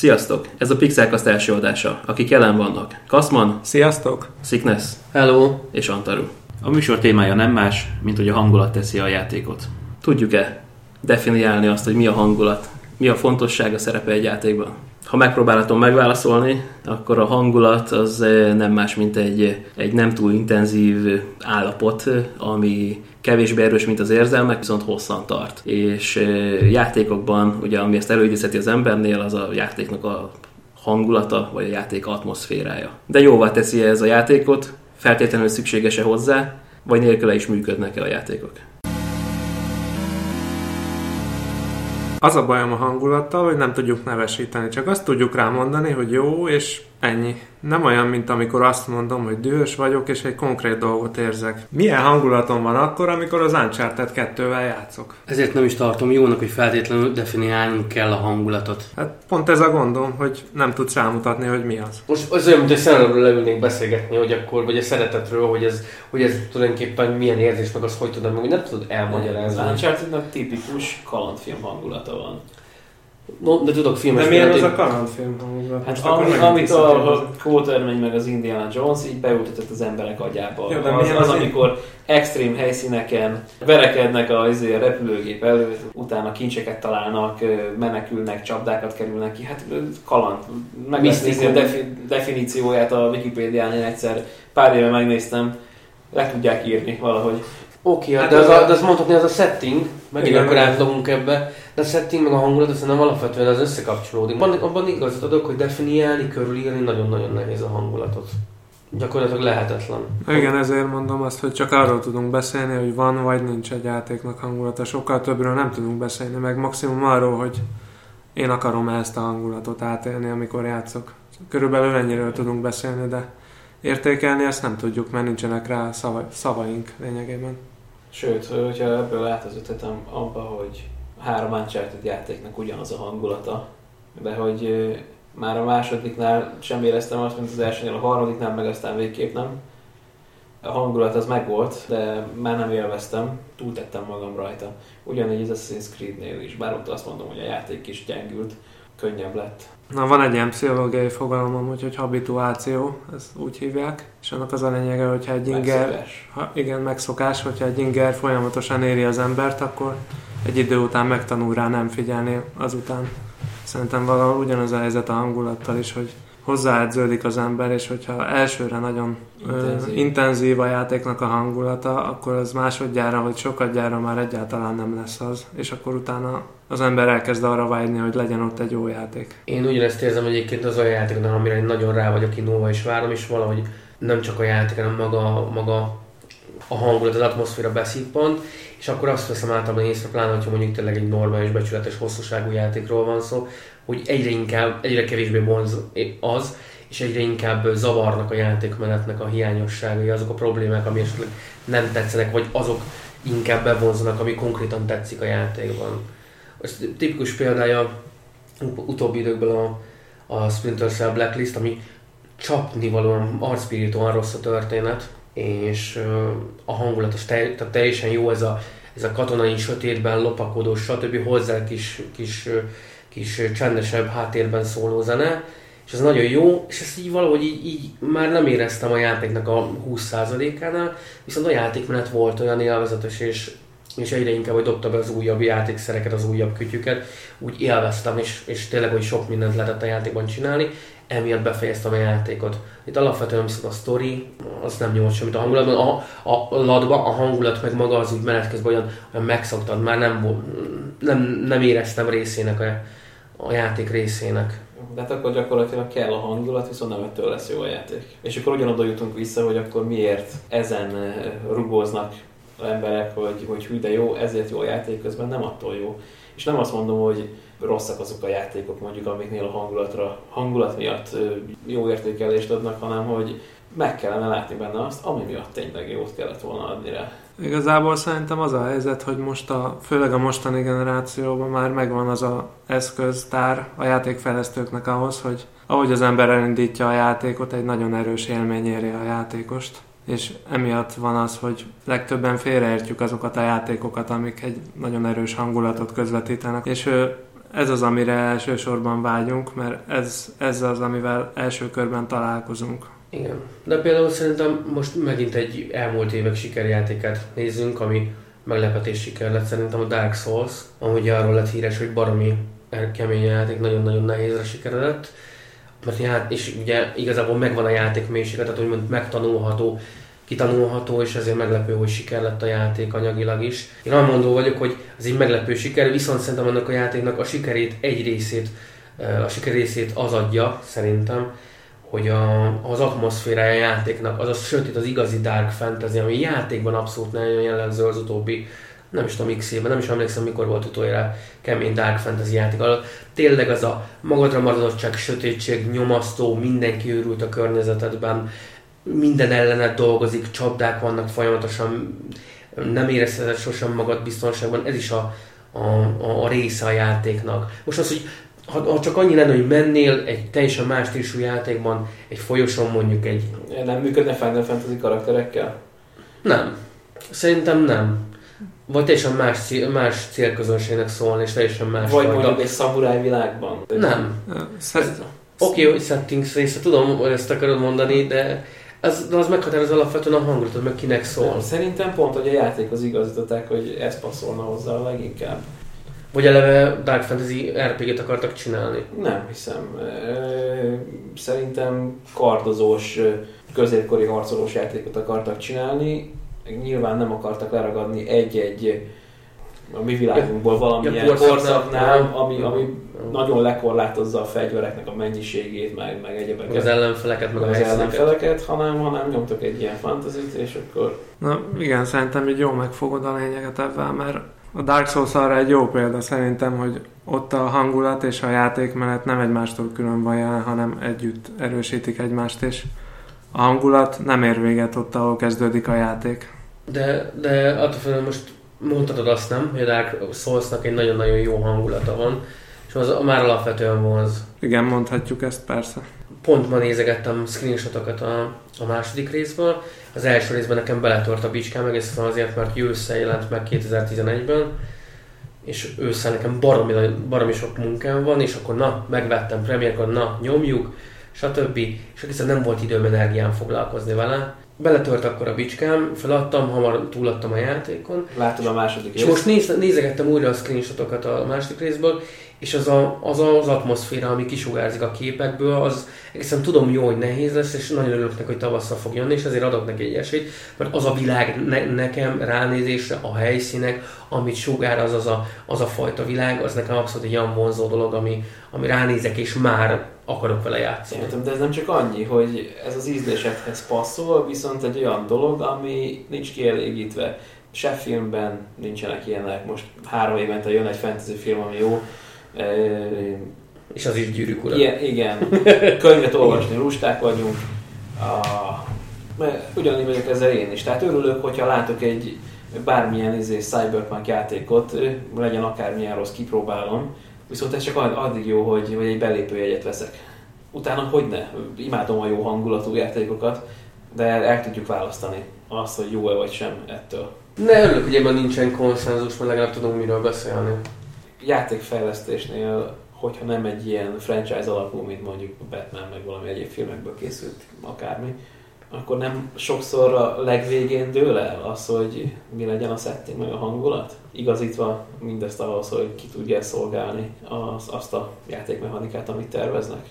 Sziasztok! Ez a Pixelcast első adása. Akik jelen vannak. Kaszman, Sziasztok! Sickness Hello! és Antaru. A műsor témája nem más, mint hogy a hangulat teszi a játékot. Tudjuk-e definiálni azt, hogy mi a hangulat? Mi a fontossága szerepe egy játékban? Ha megpróbálhatom megválaszolni, akkor a hangulat az eh, nem más, mint egy, egy nem túl intenzív állapot, eh, ami kevésbé erős, mint az érzelmek, viszont hosszan tart. És játékokban, ugye ami ezt előidézheti az embernél, az a játéknak a hangulata, vagy a játék atmoszférája. De jóvá teszi ez a játékot, feltétlenül szükséges-e hozzá, vagy nélküle is működnek-e a játékok. Az a bajom a hangulattal, hogy nem tudjuk nevesíteni, csak azt tudjuk rámondani, hogy jó, és ennyi. Nem olyan, mint amikor azt mondom, hogy dühös vagyok, és egy konkrét dolgot érzek. Milyen hangulatom van akkor, amikor az Uncharted 2-vel játszok? Ezért nem is tartom jónak, hogy feltétlenül definiálnunk kell a hangulatot. Hát pont ez a gondom, hogy nem tudsz rámutatni, hogy mi az. Most az olyan, mint egy szerelemről leülnénk beszélgetni, hogy akkor, vagy a szeretetről, hogy ez, hogy ez tulajdonképpen milyen érzés, meg azt hogy tudom, meg hogy nem tudod Az elmagyarázni. Uncharted-nak tipikus kalandfilm hangulata van. No, de tudok filmes De milyen az a kalandfilm? Hát ami, amit a. Quatermain meg az Indiana Jones így beültetett az emberek agyába. Jó, de az, az, az amikor extrém helyszíneken verekednek a, izé, a repülőgép előtt, utána kincseket találnak, menekülnek, csapdákat kerülnek ki. Hát kaland. Meg a defi- definícióját a Wikipédián, én egyszer pár éve megnéztem, le tudják írni valahogy. Oké, Hát de, az a, de azt mondhatni, az a setting, megint Igen, akkor igen. átlogunk ebbe, de a setting meg a hangulat, azt nem alapvetően az összekapcsolódik. Abban, abban igazat adok, hogy definiálni, körülírni nagyon-nagyon nehéz a hangulatot. Gyakorlatilag lehetetlen. Igen, ezért mondom azt, hogy csak arról tudunk beszélni, hogy van vagy nincs egy játéknak hangulata. Sokkal többről nem tudunk beszélni, meg maximum arról, hogy én akarom ezt a hangulatot átélni, amikor játszok. Körülbelül ennyiről tudunk beszélni, de értékelni ezt nem tudjuk, mert nincsenek rá szava, szavaink lényegében. Sőt, hogyha ebből átvezethetem abba, hogy három Uncharted játéknak ugyanaz a hangulata, de hogy már a másodiknál sem éreztem azt, mint az elsőnél, a harmadiknál meg aztán végképp nem. A hangulat az megvolt, de már nem élveztem, túltettem magam rajta. Ugyanígy az Assassin's Creed-nél is, bár ott azt mondom, hogy a játék is gyengült, könnyebb lett. Na, van egy ilyen pszichológiai fogalom, hogy, hogy habituáció, ezt úgy hívják, és annak az a lényege, hogyha egy inger, Megszokás. ha, igen, megszokás, hogyha egy inger folyamatosan éri az embert, akkor egy idő után megtanul rá nem figyelni azután. Szerintem valahol ugyanaz a helyzet a hangulattal is, hogy hozzáedződik az ember, és hogyha elsőre nagyon Intenzív. ö, intenzív a játéknak a hangulata, akkor az másodjára vagy sokadjára már egyáltalán nem lesz az, és akkor utána az ember elkezd arra vágyni, hogy legyen ott egy jó játék. Én ugyanezt érzem egyébként az olyan játéknál, amire én nagyon rá vagyok indulva és várom, és valahogy nem csak a játék, hanem maga, maga a hangulat, az atmoszféra beszippant, és akkor azt veszem általában észre, pláne, hogyha mondjuk tényleg egy normális, becsületes, hosszúságú játékról van szó, hogy egyre inkább, egyre kevésbé vonz az, és egyre inkább zavarnak a játékmenetnek a hiányosságai, azok a problémák, ami esetleg nem tetszenek, vagy azok inkább bevonzanak, ami konkrétan tetszik a játékban. Ez tipikus példája ut- utóbbi időkben a, a Splinter Cell Blacklist, ami csapnivalóan arcpirítóan rossz a történet, és a hangulat az te, tehát teljesen jó ez a, ez a katonai sötétben lopakodó, stb. hozzá kis, kis, kis csendesebb háttérben szóló zene, és ez nagyon jó, és ezt így valahogy így, így már nem éreztem a játéknak a 20%-ánál, viszont a játékmenet volt olyan élvezetes, és, és egyre inkább, hogy dobta be az újabb játékszereket, az újabb kütyüket, úgy élveztem, és, és tényleg, hogy sok mindent lehetett a játékban csinálni, emiatt befejeztem a játékot. Itt alapvetően viszont a sztori, az nem nyújt semmit a hangulatban, a, a ladba, a hangulat meg maga az úgy menet közben olyan, olyan megszoktad, már nem, nem, nem éreztem részének a, a játék részének. De hát akkor gyakorlatilag kell a hangulat, viszont nem ettől lesz jó a játék. És akkor ugyanoda jutunk vissza, hogy akkor miért ezen eh, rugóznak emberek, hogy, hogy hű, de jó, ezért jó a játék közben, nem attól jó. És nem azt mondom, hogy rosszak azok a játékok, mondjuk amiknél a hangulatra, hangulat miatt jó értékelést adnak, hanem hogy meg kellene látni benne azt, ami miatt tényleg jót kellett volna adni rá. Igazából szerintem az a helyzet, hogy most a, főleg a mostani generációban már megvan az a eszköztár a játékfejlesztőknek ahhoz, hogy ahogy az ember elindítja a játékot, egy nagyon erős élmény éri a játékost. És emiatt van az, hogy legtöbben félreértjük azokat a játékokat, amik egy nagyon erős hangulatot közvetítenek. És ő, ez az, amire elsősorban vágyunk, mert ez, ez az, amivel első körben találkozunk. Igen. De például szerintem most megint egy elmúlt évek sikerjátékát nézzünk, ami meglepetés siker lett szerintem a Dark Souls, ahogy arról lett híres, hogy baromi kemény játék, nagyon-nagyon nehézre sikeredett. Mert ját, és ugye igazából megvan a játék mélysége, tehát úgymond megtanulható, kitanulható, és ezért meglepő, hogy siker lett a játék anyagilag is. Én mondó vagyok, hogy ez egy meglepő siker, viszont szerintem annak a játéknak a sikerét, egy részét, a siker részét az adja, szerintem, hogy a, az atmoszférája a játéknak, az a sötét, az igazi dark fantasy, ami játékban abszolút nagyon jellemző az utóbbi nem is tudom x évben, nem is emlékszem mikor volt utoljára kemény Dark Fantasy játék alatt. Tényleg az a magadra maradottság, sötétség, nyomasztó, mindenki őrült a környezetedben, minden ellenet dolgozik, csapdák vannak folyamatosan, nem érezheted sosem magad biztonságban, ez is a, a, a, a része a játéknak. Most az, hogy ha, ha csak annyi lenne, hogy mennél egy teljesen más típusú játékban, egy folyoson mondjuk egy... Nem működne Final Fantasy karakterekkel? Nem. Szerintem nem. Vagy teljesen más, cél, más célközönségnek szólni, és teljesen más Vagy mondjuk egy szamuráj világban? Nem. Oké, okay, hogy settings része, tudom, hogy ezt akarod mondani, de az, de az meghatároz alapvetően a hangulatot, meg kinek szól. Nem, szerintem pont, hogy a játékhoz igazították, hogy ez passzolna hozzá a leginkább. Vagy eleve Dark Fantasy RPG-t akartak csinálni? Nem hiszem. Szerintem kardozós, középkori harcolós játékot akartak csinálni. Nyilván nem akartak leragadni egy-egy a mi világunkból valamilyen ja, korszaknál, ami, ami nagyon lekorlátozza a fegyvereknek a mennyiségét, meg, meg egyebeket. Az ellenfeleket, meg az ellenfeleket, hanem, hanem nyomtok egy ilyen fantazit, és akkor... Na igen, szerintem így jó megfogod a lényeget ebben, mert a Dark Souls arra egy jó példa szerintem, hogy ott a hangulat és a játékmenet nem egymástól külön van jelen, hanem együtt erősítik egymást, és a hangulat nem ér véget ott, ahol kezdődik a játék. De, de attól most mondhatod azt nem, hogy a Dark Souls-nak egy nagyon-nagyon jó hangulata van, és az már alapvetően vonz. Igen, mondhatjuk ezt persze. Pont ma nézegettem screenshotokat a, a második részből. Az első részben nekem beletört a bicskám, egészen azért, mert ősszel jelent meg 2011-ben, és ősszel nekem baromi, baromi sok munkám van, és akkor na, megvettem premierkor, na, nyomjuk, stb. És egészen nem volt időm energiám foglalkozni vele. Beletört akkor a bicskám, feladtam, hamar túladtam a játékon. Látod a második És most néz, nézegettem újra a screenshotokat a második részből, és az, a, az az atmoszféra, ami kisugárzik a képekből, az egészen tudom jó, hogy nehéz lesz, és nagyon örülök neki, hogy tavasszal fog jönni, és ezért adok neki egy esélyt, mert az a világ ne, nekem ránézésre, a helyszínek, amit sugár, az, az, a, az a fajta világ, az nekem abszolút egy olyan vonzó dolog, ami, ami ránézek, és már akarok vele játszani. Értem, de ez nem csak annyi, hogy ez az ízlésedhez passzol, viszont egy olyan dolog, ami nincs kielégítve. Se filmben nincsenek ilyenek. Most három évente jön egy fantasy film, ami jó, és az is gyűrűk ura. Igen, igen. könyvet olvasni, lusták vagyunk. A, mert ugyanígy vagyok ezzel én is. Tehát örülök, hogyha látok egy bármilyen izé, cyberpunk játékot, legyen akármilyen rossz, kipróbálom. Viszont ez csak addig jó, hogy, hogy egy belépőjegyet veszek. Utána hogy ne? Imádom a jó hangulatú játékokat, de el tudjuk választani azt, hogy jó-e vagy sem ettől. Ne örülök, hogy ebben nincsen konszenzus, mert legalább tudunk miről beszélni játékfejlesztésnél, hogyha nem egy ilyen franchise alapú, mint mondjuk Batman, meg valami egyéb filmekből készült, akármi, akkor nem sokszor a legvégén dől el az, hogy mi legyen a setting, meg a hangulat? Igazítva mindezt ahhoz, hogy ki tudja szolgálni az, azt a játékmechanikát, amit terveznek?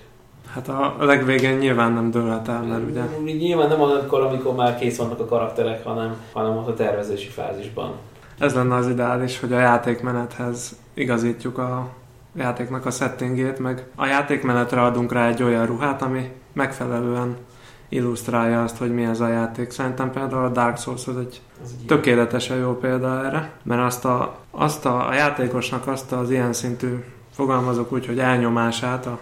Hát a legvégén nyilván nem dőlhet el, mert ugye... Nyilván nem akkor, amikor már kész vannak a karakterek, hanem, hanem ott a tervezési fázisban. Ez lenne az ideális, hogy a játékmenethez igazítjuk a játéknak a settingét, meg a játékmenetre adunk rá egy olyan ruhát, ami megfelelően illusztrálja azt, hogy mi ez a játék. Szerintem például a Dark Souls az egy tökéletesen jó példa erre, mert azt a, azt a, a játékosnak azt az ilyen szintű fogalmazok úgy, hogy elnyomását a,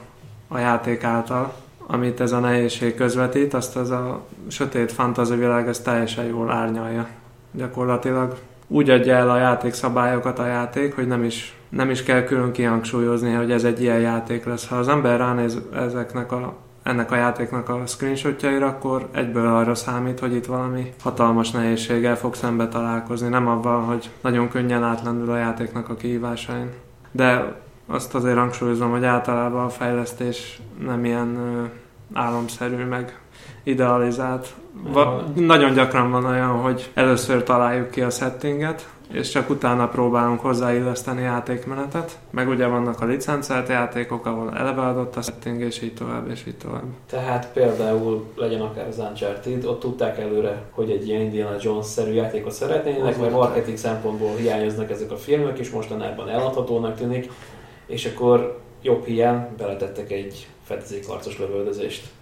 a játék által, amit ez a nehézség közvetít, azt ez a sötét fantazi világ ez teljesen jól árnyalja. Gyakorlatilag úgy adja el a játékszabályokat a játék, hogy nem is, nem is kell külön kihangsúlyozni, hogy ez egy ilyen játék lesz. Ha az ember ránéz ezeknek a, ennek a játéknak a screenshotjaira, akkor egyből arra számít, hogy itt valami hatalmas nehézséggel fog szembe találkozni, nem abban, hogy nagyon könnyen átlendül a játéknak a kihívásain. De azt azért hangsúlyozom, hogy általában a fejlesztés nem ilyen álomszerű, meg idealizált. Va- nagyon gyakran van olyan, hogy először találjuk ki a settinget, és csak utána próbálunk hozzáilleszteni játékmenetet. Meg ugye vannak a licencelt játékok, ahol eleve adott a setting, és így tovább, és így tovább. Tehát például legyen akár az Uncharted, ott tudták előre, hogy egy ilyen Indiana Jones-szerű játékot szeretnének, Az mert marketing szempontból hiányoznak ezek a filmek, és mostanában eladhatónak tűnik, és akkor jobb hiány beletettek egy fedezékharcos lövöldözést.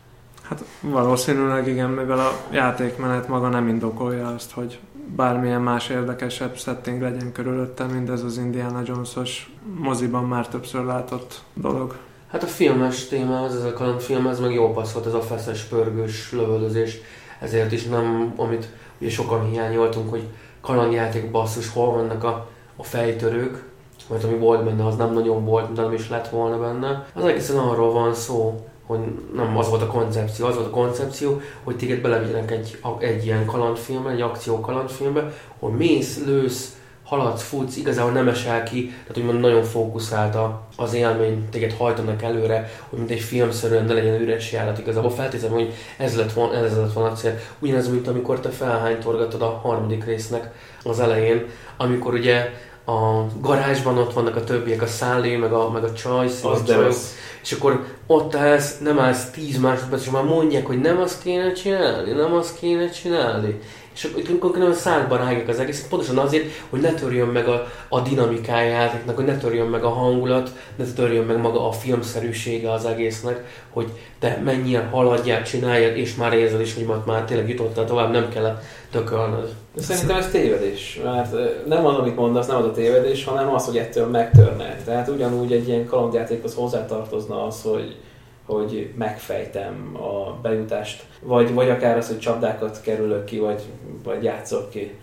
Hát valószínűleg igen, mivel a játékmenet maga nem indokolja azt, hogy bármilyen más érdekesebb setting legyen körülötte, mint ez az Indiana Jones-os moziban már többször látott dolog. Hát a filmes témához, ez a kalandfilm, ez meg jó passzolt, ez a feszes, pörgős lövöldözés. Ezért is nem, amit ugye sokan hiányoltunk, hogy kalandjáték basszus, hol vannak a, a fejtörők, mert ami volt benne, az nem nagyon volt, de nem is lett volna benne. Az egészen arról van szó, hogy nem az volt a koncepció, az volt a koncepció, hogy téged belevigyenek egy, egy ilyen kalandfilmbe, egy akció kalandfilmbe, hogy mész, lősz, haladsz, futsz, igazából nem esel ki, tehát úgymond nagyon fókuszált az élmény, téged hajtanak előre, hogy mint egy filmszerűen ne legyen üres járat. Igazából feltétlenül, hogy ez lett volna, ez lett volna a cél. Ugyanez, mint amikor te felhánytorgatod a harmadik résznek az elején, amikor ugye a garázsban ott vannak a többiek, a szállé, meg a, meg a csajsz, Az a csajok. És akkor ott állsz, nem állsz 10 másodperc, és már mondják, hogy nem azt kéne csinálni, nem azt kéne csinálni. És akkor konkrétan szádba rágják az egész, pontosan azért, hogy ne törjön meg a, a dinamikája játéknak, hogy ne törjön meg a hangulat, ne törjön meg maga a filmszerűsége az egésznek, hogy te mennyien haladjál, csináljad, és már érzed is, hogy már tényleg jutottál tovább, nem kellett tökölnöd. Szerintem ez tévedés, mert nem az, amit mondasz, nem az a tévedés, hanem az, hogy ettől megtörne. Tehát ugyanúgy egy ilyen kalandjátékhoz hozzátartozna az, hogy, hogy megfejtem a bejutást, vagy, vagy akár az, hogy csapdákat kerülök ki, vagy, vagy játszok ki.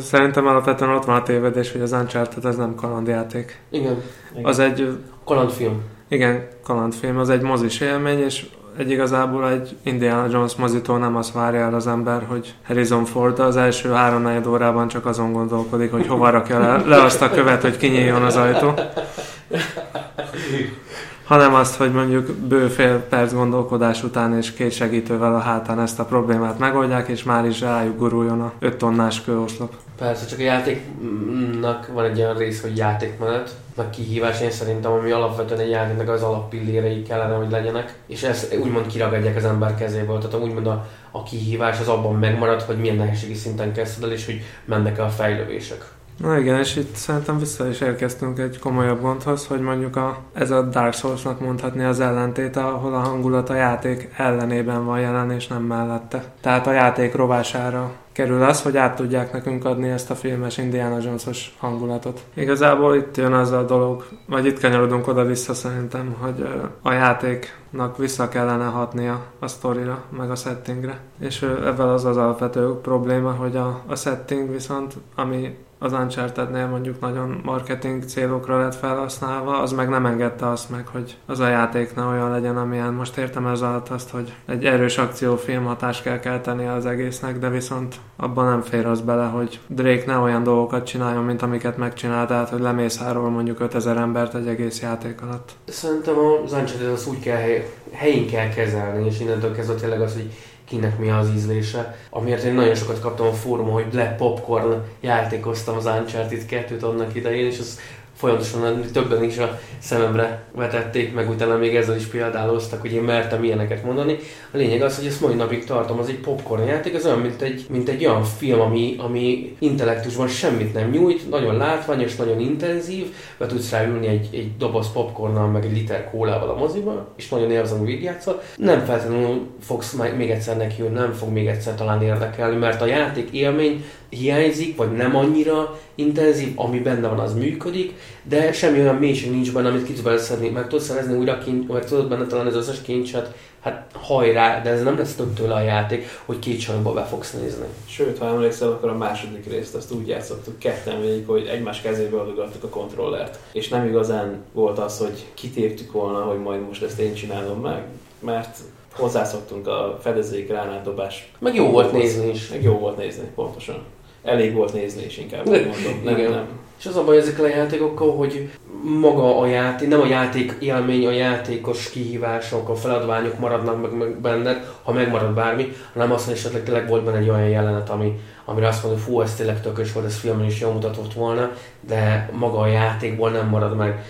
Szerintem alapvetően ott van a tévedés, hogy az Uncharted ez nem kalandjáték. Igen, Az egy, kalandfilm. igen, kalandfilm, az egy mozis élmény, és egy igazából egy Indiana Jones mozitól nem azt várja el az ember, hogy Harrison Ford az első három negyed órában csak azon gondolkodik, hogy hova rakja le, le azt a követ, hogy kinyíljon az ajtó. Hanem azt, hogy mondjuk bő fél perc gondolkodás után és két segítővel a hátán ezt a problémát megoldják, és már is rájuk guruljon a 5 tonnás kőoszlop. Persze, csak a játéknak van egy olyan rész, hogy játékmenet, meg kihívás, én szerintem, ami alapvetően egy játéknak az alappillérei kellene, hogy legyenek, és ezt úgymond kiragadják az ember kezéből, tehát úgymond a, a kihívás az abban megmarad, hogy milyen nehézségi szinten kezdted el, és hogy mennek el a fejlődések. Na igen, és itt szerintem vissza is érkeztünk egy komolyabb gondhoz, hogy mondjuk a, ez a Dark Souls-nak mondhatni az ellentéte, ahol a hangulat a játék ellenében van jelen, és nem mellette. Tehát a játék rovására kerül az, hogy át tudják nekünk adni ezt a filmes Indiana Jones-os hangulatot. Igazából itt jön az a dolog, vagy itt kanyarodunk oda-vissza szerintem, hogy a játéknak vissza kellene hatnia a sztorira, meg a settingre. És ebben az az alapvető probléma, hogy a, a setting viszont, ami az Uncharted-nél mondjuk nagyon marketing célokra lett felhasználva, az meg nem engedte azt meg, hogy az a játék ne olyan legyen, amilyen most értem ez alatt azt, hogy egy erős akciófilm hatást kell kelteni az egésznek, de viszont abban nem fér az bele, hogy Drake ne olyan dolgokat csináljon, mint amiket megcsinált, tehát hogy lemészárol mondjuk 5000 embert egy egész játék alatt. Szerintem az Uncharted azt úgy kell hely, helyén kell kezelni, és innentől kezdve tényleg az, hogy kinek mi az ízlése. Amiért én nagyon sokat kaptam a fórumon, hogy Black Popcorn játékoztam az Uncharted 2-t annak idején, és az folyamatosan többen is a szememre vetették, meg utána még ezzel is példáloztak, hogy én mertem ilyeneket mondani. A lényeg az, hogy ezt mai napig tartom, az egy popcorn játék, az olyan, mint egy, mint egy olyan film, ami, ami intellektusban semmit nem nyújt, nagyon látványos, nagyon intenzív, be tudsz rá ülni egy, egy doboz popcornnal, meg egy liter kólával a moziba, és nagyon érzem, végigjátszol. Nem feltétlenül fogsz még egyszer neki, nem fog még egyszer talán érdekelni, mert a játék élmény hiányzik, vagy nem annyira intenzív, ami benne van, az működik, de semmi olyan mélység nincs benne, amit ki tudsz beleszedni, meg tudsz szerezni újra kincs, meg tudod benne találni az összes kincset, hát hajrá, de ez nem lesz több tőle a játék, hogy két csajba be fogsz nézni. Sőt, ha emlékszel, akkor a második részt azt úgy játszottuk ketten végig, hogy egymás kezébe adogattuk a kontrollert. És nem igazán volt az, hogy kitéptük volna, hogy majd most ezt én csinálom meg, mert hozzászoktunk a fedezék ránádobás. Meg jó volt nézni is. Meg jó volt nézni, pontosan. Elég volt nézni is inkább, mondom. Nem, Igen. nem. És az a baj ezekkel a játékokkal, hogy maga a játék, nem a játék élmény, a játékos kihívások, a feladványok maradnak meg, meg benned, ha megmarad bármi, hanem azt, hogy esetleg tényleg volt benne egy olyan jelenet, ami, amire azt mondod, hogy fú, ez tényleg tökös volt, ez filmen is jól mutatott volna, de maga a játékból nem marad meg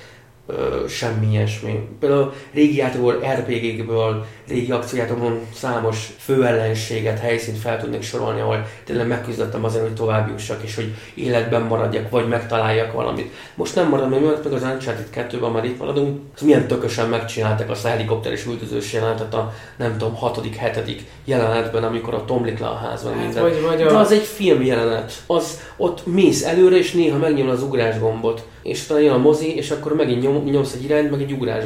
ö, semmi ilyesmi. Például régi játékból, RPG-ből, régi akciójátékokban számos főellenséget, helyszínt fel tudnék sorolni, ahol tényleg megküzdöttem azért, hogy tovább jussak, és hogy életben maradjak, vagy megtaláljak valamit. Most nem marad, mert meg az Uncharted 2-ben már itt maradunk, az milyen tökösen megcsinálták azt a helikopteres üldözős jelenetet a nem tudom, hatodik, hetedik jelenetben, amikor a tomlik le a házban Hát, minden. vagy, vagy De a... az egy film jelenet. Az ott mész előre, és néha megnyomod az ugrás gombot. És utána jön a mozi, és akkor megint nyom, nyomsz egy irányt, meg egy ugrás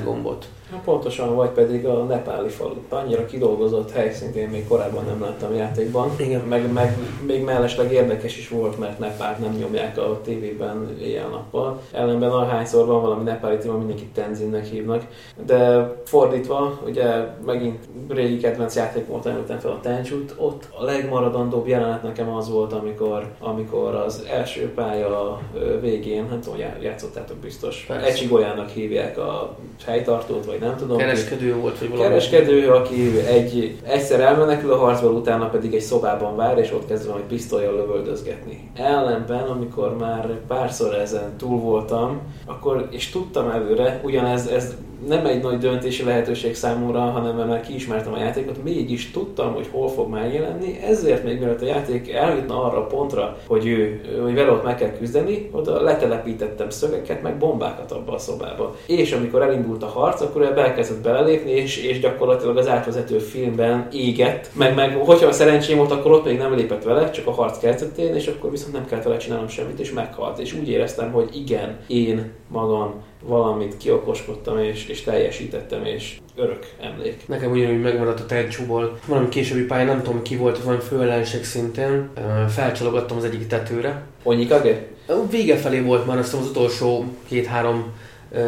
Hát pontosan, vagy pedig a nepáli falu. Annyira kidolgozott helyszínt én még korábban nem láttam játékban. Igen. Meg, meg még mellesleg érdekes is volt, mert Nepált nem nyomják a tévében éjjel-nappal. Ellenben ahányszor van valami nepáli téma, mindenkit Tenzinnek hívnak. De fordítva, ugye megint régi kedvenc játék volt, említem fel a Tenchut, ott a legmaradandóbb jelenet nekem az volt, amikor, amikor az első pálya végén, nem tudom, já- játszottátok biztos. Ecsigolyának hívják a helytartót, vagy nem tudom. ki. Kereskedő volt, vagy valami. Kereskedő, aki egy, egyszer elmenekül a harcból, utána pedig egy szobában vár, és ott kezdve majd pisztolyjal lövöldözgetni. Ellenben, amikor már párszor ezen túl voltam, akkor, és tudtam előre, ugyanez ez nem egy nagy döntési lehetőség számomra, hanem mert már kiismertem a játékot, mégis tudtam, hogy hol fog megjelenni, ezért még mielőtt a játék eljutna arra a pontra, hogy ő, hogy vele ott meg kell küzdeni, oda letelepítettem szögeket, meg bombákat abba a szobába. És amikor elindult a harc, akkor ő elkezdett belelépni, és, és gyakorlatilag az átvezető filmben égett, meg, meg hogyha a szerencsém volt, akkor ott még nem lépett vele, csak a harc kezdetén, és akkor viszont nem kellett vele csinálnom semmit, és meghalt. És úgy éreztem, hogy igen, én magam valamit kiokoskodtam, és, és teljesítettem, és örök emlék. Nekem ugyanúgy megmaradt a Tenchu-ból. Valami későbbi pálya, nem tudom ki volt, valami főellenség szintén. Felcsalogattam az egyik tetőre. Onyikage? Vége felé volt már azt az utolsó két-három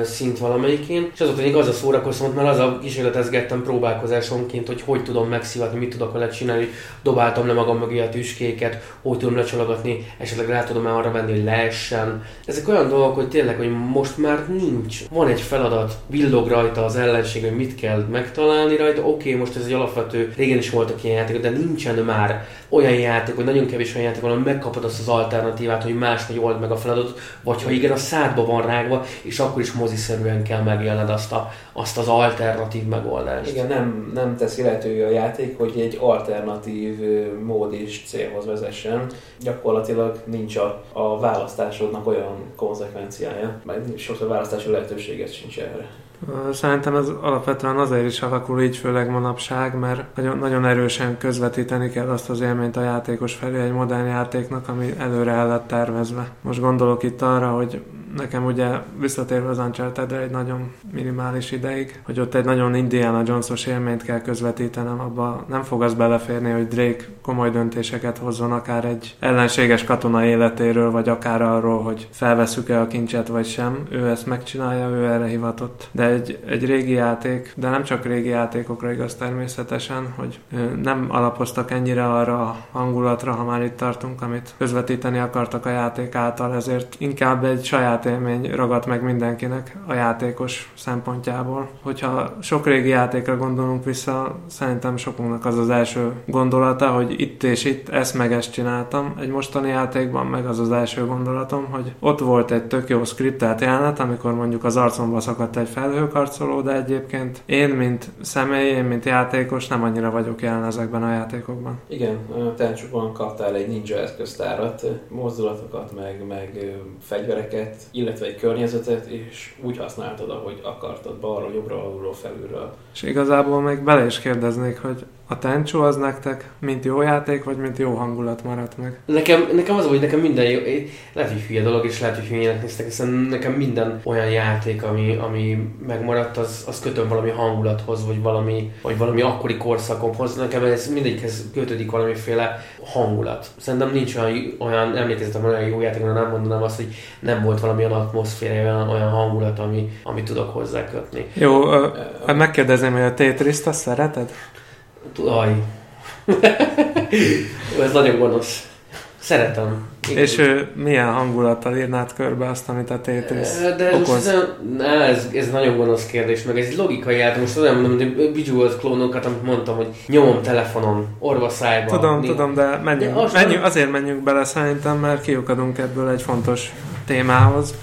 szint valamelyikén, és azóta még az a szórakoztam, mert az a kísérletezgettem próbálkozásonként, hogy hogy tudom megszivatni, mit tudok vele csinálni, dobáltam le magam mögé a tüskéket, hogy tudom lecsalogatni, esetleg rá tudom arra venni, hogy leessen. Ezek olyan dolgok, hogy tényleg, hogy most már nincs. Van egy feladat, villog rajta az ellenség, hogy mit kell megtalálni rajta, oké, okay, most ez egy alapvető, régen is voltak ilyen játékok, de nincsen már olyan játék, hogy nagyon kevés olyan játék ahol megkapod azt az alternatívát, hogy máshogy old meg a feladatot, vagy ha igen, a szádba van rágva, és akkor is moziszerűen kell megélned azt, a, azt az alternatív megoldást. Igen, nem, nem teszi lehetővé a játék, hogy egy alternatív mód is célhoz vezessen. Gyakorlatilag nincs a, a választásodnak olyan konzekvenciája, meg sokszor választási lehetőséget sincs erre. Szerintem ez alapvetően azért is alakul így, főleg manapság, mert nagyon, nagyon erősen közvetíteni kell azt az élményt a játékos felé egy modern játéknak, ami előre el lett tervezve. Most gondolok itt arra, hogy nekem ugye visszatérve az uncharted egy nagyon minimális ideig, hogy ott egy nagyon Indiana Jones-os élményt kell közvetítenem, abba nem fog az beleférni, hogy Drake komoly döntéseket hozzon akár egy ellenséges katona életéről, vagy akár arról, hogy felveszük-e a kincset, vagy sem. Ő ezt megcsinálja, ő erre hivatott. De egy, egy régi játék, de nem csak régi játékokra igaz természetesen, hogy nem alapoztak ennyire arra a hangulatra, ha már itt tartunk, amit közvetíteni akartak a játék által, ezért inkább egy saját élmény ragadt meg mindenkinek a játékos szempontjából. Hogyha sok régi játékra gondolunk vissza, szerintem sokunknak az az első gondolata, hogy itt és itt ezt meg ezt csináltam. Egy mostani játékban meg az az első gondolatom, hogy ott volt egy tök jó skriptelt jelenet, amikor mondjuk az arcomba szakadt egy felhőkarcoló, de egyébként én, mint személy, én, mint játékos nem annyira vagyok jelen ezekben a játékokban. Igen, Tencsukban kaptál egy ninja eszköztárat, mozdulatokat, meg, meg fegyvereket, illetve egy környezetet, és úgy használtad, ahogy akartad, balról, jobbra, alulról, felülről. És igazából még bele is kérdeznék, hogy a Tenchu az nektek mint jó játék, vagy mint jó hangulat maradt meg? Nekem, nekem az, hogy nekem minden jó, lehet, hogy hülye dolog, és lehet, hogy hülyének néztek, hiszen nekem minden olyan játék, ami, ami megmaradt, az, az kötöm valami hangulathoz, vagy valami, vagy valami akkori korszakomhoz. Nekem ez mindegyikhez kötődik valamiféle hangulat. Szerintem nincs olyan, olyan emlékezetem olyan jó játék, nem mondanám azt, hogy nem volt valamilyen atmoszféra, olyan, olyan hangulat, ami, amit tudok hozzá kötni. Jó, ö, Ö, megkérdezném, hogy a Tetris-t szereted? Aj. Ez nagyon gonosz. Szeretem. Igen. És ő milyen hangulattal írnád körbe azt, amit a Tetris De ez, most okoz? ez, ne, ez, ez nagyon gonosz kérdés, meg ez egy logikai játék. Most olyan mondom, hogy Bejeweled klónokat, amit mondtam, hogy nyomom telefonon, orva szájba. Tudom, Né- tudom, de menjünk, De menjünk, nem- azért menjünk bele szerintem, mert kiukadunk ebből egy fontos témához,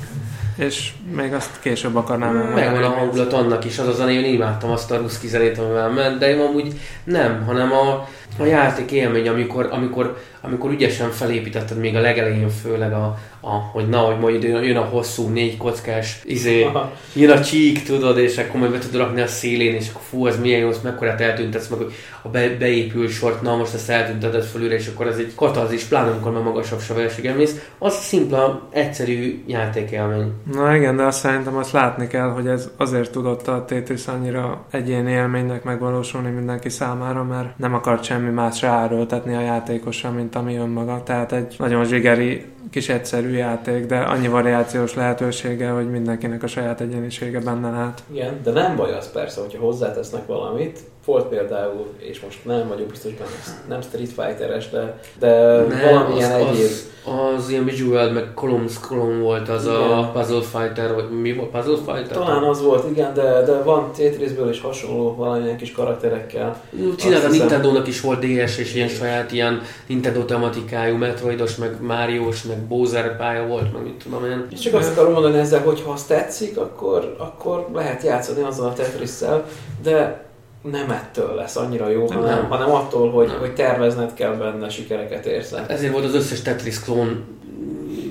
és még azt később akarnám elmondani. Megvan a hangulat annak is, az a zene, én imádtam azt a ruszki zenét, amivel ment, de én amúgy nem, hanem a, a játék élmény, amikor, amikor, amikor ügyesen felépítetted még a legelején főleg, a, a, hogy na, hogy majd jön a hosszú négy kockás izé, jön a csík, tudod, és akkor majd be tudod rakni a szélén, és akkor fú, ez milyen jó, azt mekkorát eltüntetsz meg, hogy a be, beépült sort, na most ezt eltünteted fölülre, és akkor ez egy katarzis, pláne amikor már magasabb sebességen mész, az szimpla, egyszerű játékélmény. Na igen, de azt szerintem azt látni kell, hogy ez azért tudott a Tetris annyira egyéni élménynek megvalósulni mindenki számára, mert nem akart semmi más ráerőltetni a játékosra, mint ami önmaga. Tehát egy nagyon zsigeri, kis egyszerű játék, de annyi variációs lehetősége, hogy mindenkinek a saját egyénisége benne lehet. Igen, de nem baj az persze, hogyha hozzátesznek valamit. Volt például, és most nem vagyok biztos benne, nem Street Fighter-es, de, de valamilyen az, egyéb. az, az ilyen Visual, meg Columns Column volt az Igen. a Puzzle Fighter, vagy mi volt? Puzzle Fighter? Talán az volt, igen, de, de van Tetrisből is hasonló valamilyen kis karakterekkel. Csinált a Nintendo-nak is volt DS és ilyen saját ilyen Nintendo tematikájú Metroidos, meg Máriós, meg Bowser pálya volt, meg mit tudom én. És csak azt akarom mondani ezzel, hogy ha azt tetszik, akkor, akkor lehet játszani azzal a Tetris-szel, de nem ettől lesz annyira jó, Nem. hanem, hanem attól, hogy, Nem. hogy tervezned kell benne, sikereket érsz. Ezért volt az összes Tetris klón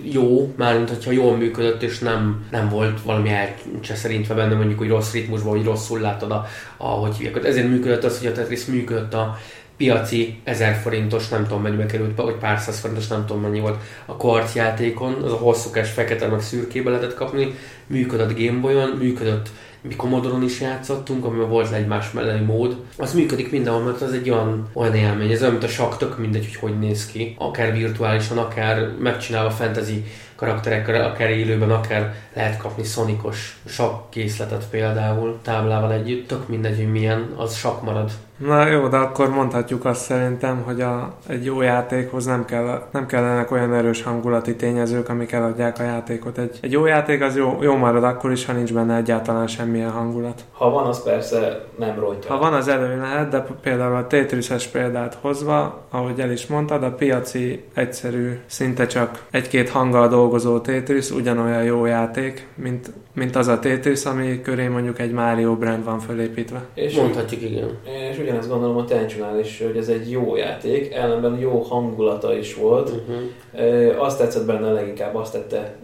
jó, mármint hogyha jól működött, és nem, nem volt valami elcseszerintve benne, mondjuk, hogy rossz ritmusban, vagy rosszul látod a, a hogy hívják. Ezért működött az, hogy a Tetris működött a piaci 1000 forintos, nem tudom mennyibe került, vagy pár száz forintos, nem tudom mennyi volt a kart játékon, az a hosszúkás fekete meg szürkébe lehetett kapni, működött Gameboyon, működött mi Commodore-on is játszottunk, amiben volt egymás melleni mód. Az működik mindenhol, mert az egy olyan, olyan élmény. Ez olyan, mint a sakk, tök mindegy, hogy hogy néz ki. Akár virtuálisan, akár megcsinálva fantasy karakterekkel, akár élőben, akár lehet kapni szonikos sakk készletet például táblával együtt. Tök mindegy, hogy milyen, az sakk marad. Na jó, de akkor mondhatjuk azt szerintem, hogy a, egy jó játékhoz nem, kell, nem kellenek olyan erős hangulati tényezők, amik eladják a játékot. Egy, egy jó játék az jó, jó marad akkor is, ha nincs benne egyáltalán semmilyen hangulat. Ha van, az persze nem rontja. Ha van, az elő lehet, de például a Tetris-es példát hozva, ahogy el is mondtad, a piaci egyszerű, szinte csak egy-két hanggal dolgozó Tetris ugyanolyan jó játék, mint, mint az a Tetris, ami köré mondjuk egy Mario brand van fölépítve. És, Mondhatjuk, igen. és ugyanezt gondolom a Tensionál is, hogy ez egy jó játék, ellenben jó hangulata is volt. Uh-huh. Azt tetszett benne leginkább, azt tette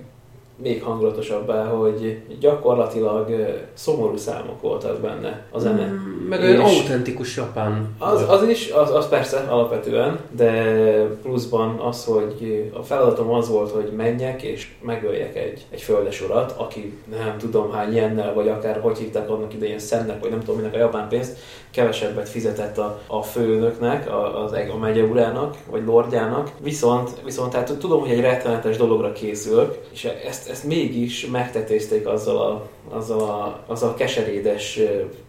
még hangulatosabbá, hogy gyakorlatilag szomorú számok voltak benne a zene. Meg olyan autentikus japán. Az, az is, az, az persze alapvetően, de pluszban az, hogy a feladatom az volt, hogy menjek és megöljek egy, egy földes urat, aki nem tudom hány ilyennel, vagy akár hogy hívták annak idején szennek, vagy nem tudom minek a japán pénzt, kevesebbet fizetett a, a főnöknek, a, az, a megye urának, vagy lordjának. Viszont, viszont tehát tudom, hogy egy rettenetes dologra készülök, és ezt, ezt mégis megtetézték azzal a, azzal a, azzal a keserédes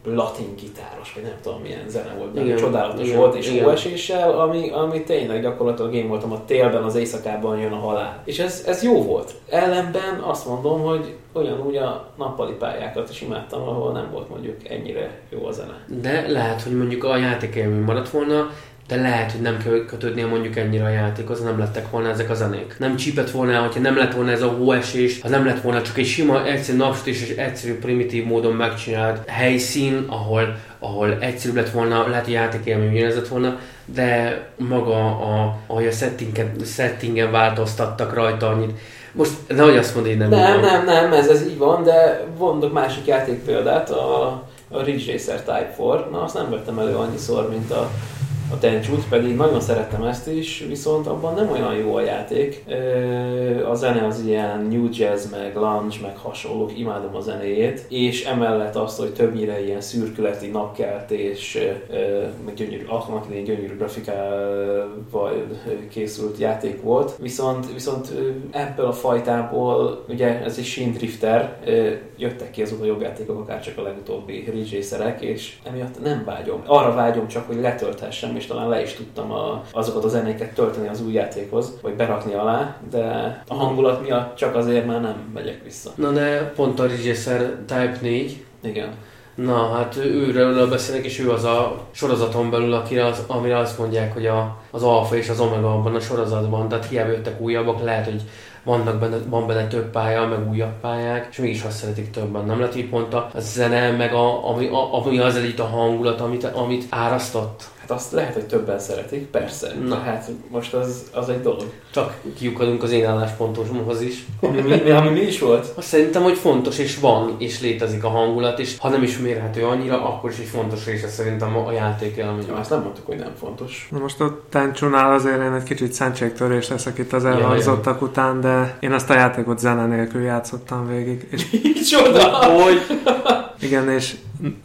latin gitáros, vagy nem tudom milyen zene volt Igen, csodálatos igen, volt, és hóeséssel, ami, ami tényleg gyakorlatilag én voltam a télben, az éjszakában jön a halál. És ez, ez jó volt. Ellenben azt mondom, hogy ugyanúgy a nappali pályákat is imádtam, ahol nem volt mondjuk ennyire jó a zene. De lehet, hogy mondjuk a játékélmény maradt volna, de lehet, hogy nem kell kötődnie mondjuk ennyire a játékhoz, nem lettek volna ezek a zenék. Nem csípett volna, hogyha nem lett volna ez a hóesés, ha nem lett volna csak egy sima, egyszerű napsütés és egyszerű primitív módon megcsinált helyszín, ahol, ahol egyszerűbb lett volna, lehet, hogy játékélmény ugyanez lett volna, de maga, a, ahogy a settingen, settingen változtattak rajta annyit. Most nehogy azt mondod, hogy nem, Nem, van. nem, nem, ez, ez így van, de mondok másik játékpéldát, a, a Ridge Racer Type 4. Na, azt nem vettem elő annyiszor, mint a, a Tenchut, pedig nagyon szerettem ezt is, viszont abban nem olyan jó a játék. A zene az ilyen new jazz, meg lounge, meg hasonlók, imádom a zenéjét, és emellett azt, hogy többnyire ilyen szürkületi napkeltés, ö, meg gyönyörű, annak idején gyönyörű grafikával készült játék volt, viszont, viszont ebből a fajtából, ugye ez egy Shin Drifter, jöttek ki azok a jobb játékok, akár csak a legutóbbi Ridge és emiatt nem vágyom. Arra vágyom csak, hogy letölthessem, és talán le is tudtam a, azokat a zenéket tölteni az új játékhoz, vagy berakni alá, de a hangulat miatt csak azért már nem megyek vissza. Na de pont a Register Type 4, Igen. Na, hát őről beszélek, és ő az a sorozaton belül, akire az, amire azt mondják, hogy a, az alfa és az omega abban a sorozatban, tehát hiába jöttek újabbak, lehet, hogy vannak benne, van benne több pálya, meg újabb pályák, és mégis azt szeretik többen. Nem lehet így pont a zene, meg a, ami, a, ami az elit a hangulat, amit, amit árasztott. Hát azt lehet, hogy többen szeretik, persze. Na. Hát most az, az egy dolog. Csak kiukadunk az én álláspontosomhoz is. Ami mi, mi, ami mi is volt? Azt szerintem, hogy fontos, és van, és létezik a hangulat, és ha nem is mérhető annyira, akkor is egy fontos része szerintem a játék élmény. Ja, azt nem mondtuk, hogy nem fontos. Na most a Tencsónál azért én egy kicsit szentségtörés leszek itt az elhangzottak után, de én azt a játékot zene nélkül játszottam végig. És Micsoda! Hogy? Igen, és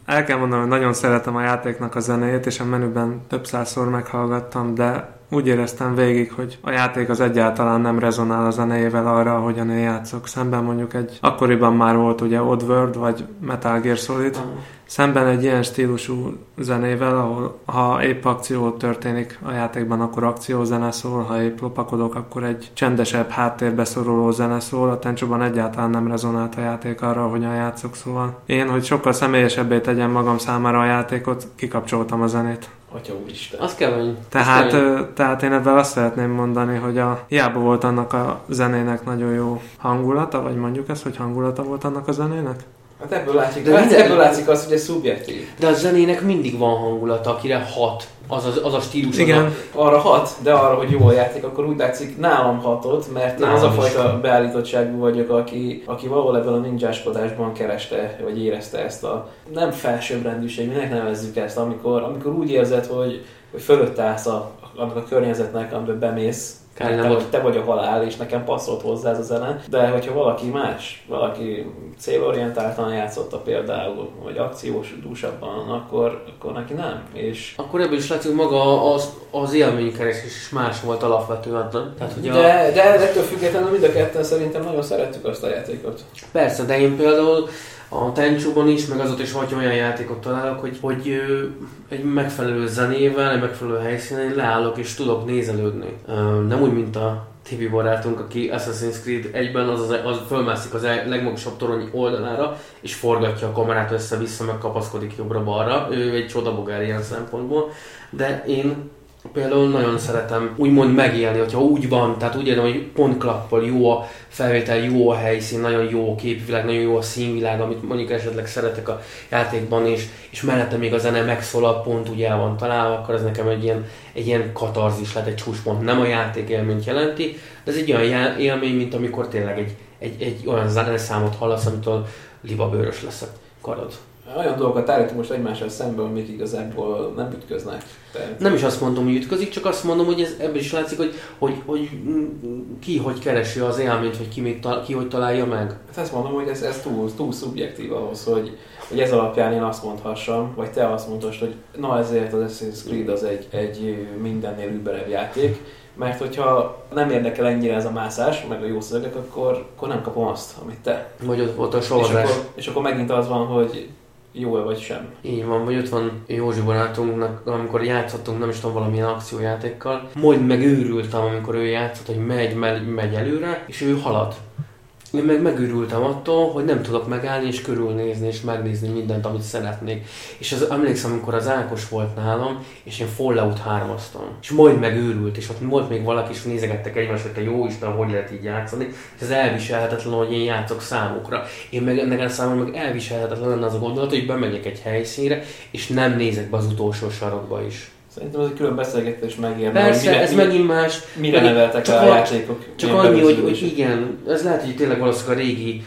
el kell mondanom, hogy nagyon szeretem a játéknak a zenéjét, és a menüben több százszor meghallgattam, de úgy éreztem végig, hogy a játék az egyáltalán nem rezonál a zenéjével arra, ahogyan én játszok. Szemben mondjuk egy, akkoriban már volt ugye Oddworld, vagy Metal Gear Solid, szemben egy ilyen stílusú zenével, ahol ha épp akció történik a játékban, akkor akciózene szól, ha épp lopakodok, akkor egy csendesebb háttérbe szoruló zene szól. A Tencsóban egyáltalán nem rezonált a játék arra, hogyan játszok, szóval én, hogy sokkal személyesebbé tegyem magam számára a játékot, kikapcsoltam a zenét. Atya úristen. Az hogy... Tehát, ö, tehát én ebben azt szeretném mondani, hogy a, hiába volt annak a zenének nagyon jó hangulata, vagy mondjuk ezt, hogy hangulata volt annak a zenének? Hát ebből látszik, De hát minden- ebből látszik az, hogy ez szubjektív. De a zenének mindig van hangulata, akire hat. Az, az, az a stílus. Igen, Az Arra hat, de arra, hogy jó a játék, akkor úgy látszik nálam hatott, mert Nálam az a is. fajta beállítottságú vagyok, aki, aki valahol ebben a ninjáskodásban kereste, vagy érezte ezt a nem felsőbbrendűség, minek nevezzük ezt, amikor, amikor úgy érzed, hogy, hogy fölött állsz a, annak a környezetnek, amiben bemész, Kár, te, nem vagy, volt. te vagy a halál, és nekem passzolt hozzá ez a zene, de hogyha valaki más, valaki célorientáltan játszotta például, vagy akciós dúsabban, akkor, akkor neki nem. És Akkor ebből is látszik, maga az, az élménykeresés is más volt alapvetően. nem? Tehát, hogy a, De, de ettől függetlenül mind a ketten szerintem nagyon szerettük azt a játékot. Persze, de én például a Tenchu-ban is, meg azóta is vagy olyan játékot találok, hogy, hogy egy megfelelő zenével, egy megfelelő helyszínen leállok és tudok nézelődni. Nem úgy, mint a Tibi barátunk, aki Assassin's Creed egyben az, az, az fölmászik az legmagasabb torony oldalára, és forgatja a kamerát össze-vissza, meg kapaszkodik jobbra-balra. Ő egy csodabogár ilyen szempontból. De én például nagyon szeretem úgymond megélni, hogyha úgy van, tehát úgy érzem, hogy pontklappal jó a felvétel, jó a helyszín, nagyon jó a képvilág, nagyon jó a színvilág, amit mondjuk esetleg szeretek a játékban, és, és mellette még a zene megszólal, pont úgy el van találva, akkor ez nekem egy ilyen, egy ilyen katarzis lehet, egy csúcspont. Nem a játék élményt jelenti, de ez egy olyan élmény, mint amikor tényleg egy, egy, egy olyan zeneszámot hallasz, amitől libabőrös lesz a karod. Olyan dolgokat állítunk most egymással szemben, amik igazából nem ütköznek. Nem is azt mondom, hogy ütközik, csak azt mondom, hogy ez ebből is látszik, hogy, hogy, hogy ki hogy keresi az élményt, hogy ki, mit tal- ki hogy találja meg. Hát azt mondom, hogy ez, ez túl, túl szubjektív ahhoz, hogy, hogy ez alapján én azt mondhassam, vagy te azt mondhassd, hogy na ezért az Assassin's Creed az egy, egy mindennél überebb játék, mert hogyha nem érdekel ennyire ez a mászás, meg a jó szövegek, akkor, akkor nem kapom azt, amit te. Vagy ott, ott a És sorozás. akkor, és akkor megint az van, hogy jó-e vagy sem. Így van, vagy ott van Józsi barátunknak, amikor játszottunk, nem is tudom, valamilyen akciójátékkal. Majd megőrültem, amikor ő játszott, hogy megy, megy, megy előre, és ő halad. Én meg megőrültem attól, hogy nem tudok megállni és körülnézni és megnézni mindent, amit szeretnék. És az, emlékszem, amikor az Ákos volt nálam, és én Fallout 3 és majd megőrült, és ott volt még valaki, és nézegettek egymást, hogy te jó Isten, hogy lehet így játszani. És ez elviselhetetlen, hogy én játszok számukra. Én meg nekem számomra meg elviselhetetlen lenne az a gondolat, hogy bemegyek egy helyszínre, és nem nézek be az utolsó sarokba is. Szerintem ez egy külön beszélgetés megérne. Persze, mire, ez mire, megint más. mire megint- neveltek csak a a- játékok. Csak annyi, hogy, hogy igen, ez lehet, hogy tényleg valószínűleg a régi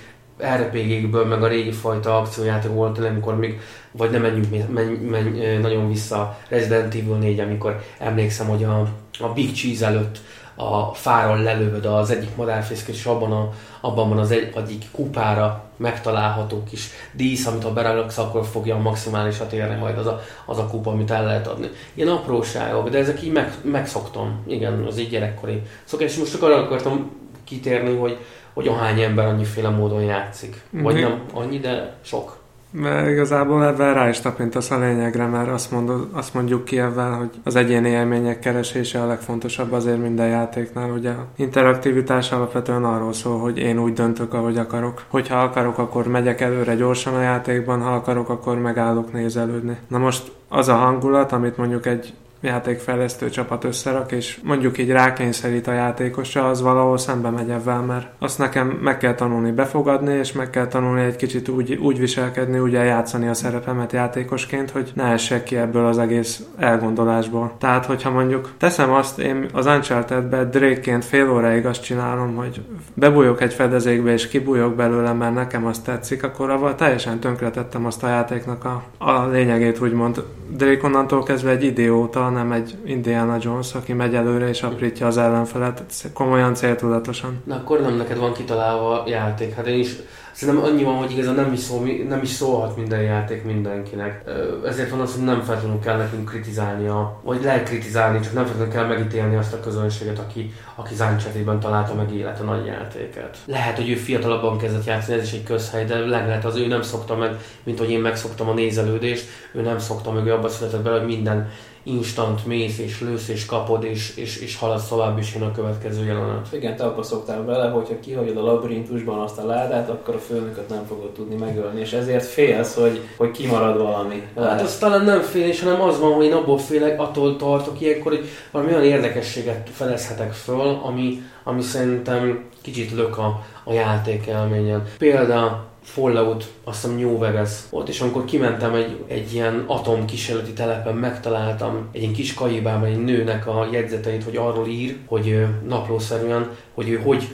RPG-kből, meg a régi fajta akciójáték volt, amikor még, vagy nem menjünk menj, menj, nagyon vissza Resident Evil 4, amikor emlékszem, hogy a, a Big Cheese előtt a fáról lelövöd az egyik madárfészket, és abban, a, abban van az egy, egyik kupára megtalálható kis dísz, amit ha beraksz, akkor fogja a maximálisat érni majd az a, az a kupa, amit el lehet adni. Ilyen apróságok, de ezek így meg, megszoktam. Igen, az így gyerekkori szokás. És most csak arra akartam kitérni, hogy, hogy ahány ember annyiféle módon játszik. Vagy Mhm. nem annyi, de sok. Mert igazából ebben rá is tapintasz a lényegre, mert azt, mondod, azt mondjuk ki ebben, hogy az egyéni élmények keresése a legfontosabb azért minden játéknál. Ugye a interaktivitás alapvetően arról szól, hogy én úgy döntök, ahogy akarok. Hogyha akarok, akkor megyek előre gyorsan a játékban, ha akarok, akkor megállok nézelődni. Na most az a hangulat, amit mondjuk egy játékfejlesztő csapat összerak, és mondjuk így rákényszerít a játékosra, az valahol szembe megy ebben, mert azt nekem meg kell tanulni befogadni, és meg kell tanulni egy kicsit úgy, úgy viselkedni, úgy eljátszani a szerepemet játékosként, hogy ne essek ki ebből az egész elgondolásból. Tehát, hogyha mondjuk teszem azt, én az Uncharted-be Drake-ként fél óráig azt csinálom, hogy bebújok egy fedezékbe, és kibújok belőle, mert nekem azt tetszik, akkor avval teljesen tönkretettem azt a játéknak a, a lényegét, úgymond. Drake onnantól kezdve egy idióta, nem egy Indiana Jones, aki megy előre és aprítja az ellenfelet komolyan céltudatosan. Na akkor nem neked van kitalálva játék. Hát én is Szerintem annyi van, hogy igazán nem is, szól, nem is szólhat minden játék mindenkinek. Ezért van az, hogy nem feltétlenül kell nekünk kritizálnia, vagy lehet kritizálni, csak nem feltétlenül kell megítélni azt a közönséget, aki, aki záncsetében találta meg élet a nagy játéket. Lehet, hogy ő fiatalabban kezdett játszani, ez is egy közhely, de lehet az ő nem szokta meg, mint hogy én megszoktam a nézelődést, ő nem szokta meg, ő abban született bele, hogy minden instant mész és lősz és kapod és, és, és haladsz tovább is jön a következő jelenet. Igen, te akkor szoktál bele, hogyha kihagyod a labirintusban azt a ládát, akkor a főnököt nem fogod tudni megölni, és ezért félsz, hogy, hogy kimarad valami. Hát az talán nem félés, hanem az van, hogy én abból félek, attól tartok ilyenkor, hogy valami olyan érdekességet fedezhetek föl, ami, ami szerintem kicsit lök a, a játék élményen. Például Fallout, azt hiszem New Vegas. Volt, és amikor kimentem egy, egy ilyen atom kísérleti telepen, megtaláltam egy ilyen kis kaibában egy nőnek a jegyzeteit, hogy arról ír, hogy naplószerűen, hogy ő hogy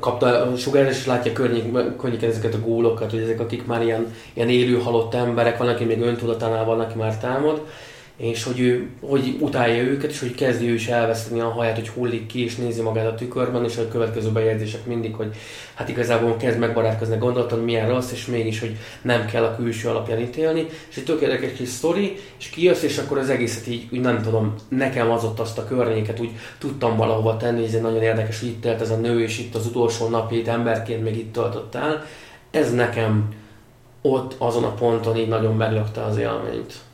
kapta a sugárzás, és látja környék, környéken ezeket a gólokat, hogy ezek akik már ilyen, ilyen élő halott emberek, van, aki még öntudatánál van, aki már támad, és hogy ő hogy utálja őket, és hogy kezdi ő is elveszteni a haját, hogy hullik ki, és nézi magát a tükörben, és a következő bejegyzések mindig, hogy hát igazából kezd megbarátkozni gondolatod, milyen rossz, és mégis, hogy nem kell a külső alapján ítélni, és egy tök érdekes kis sztori, és kijössz, és akkor az egészet így, úgy nem tudom, nekem az ott azt a környéket úgy tudtam valahova tenni, ez egy nagyon érdekes, hogy itt élt ez a nő, és itt az utolsó napét emberként még itt töltött. Ez nekem ott azon a ponton így nagyon meglökte az élményt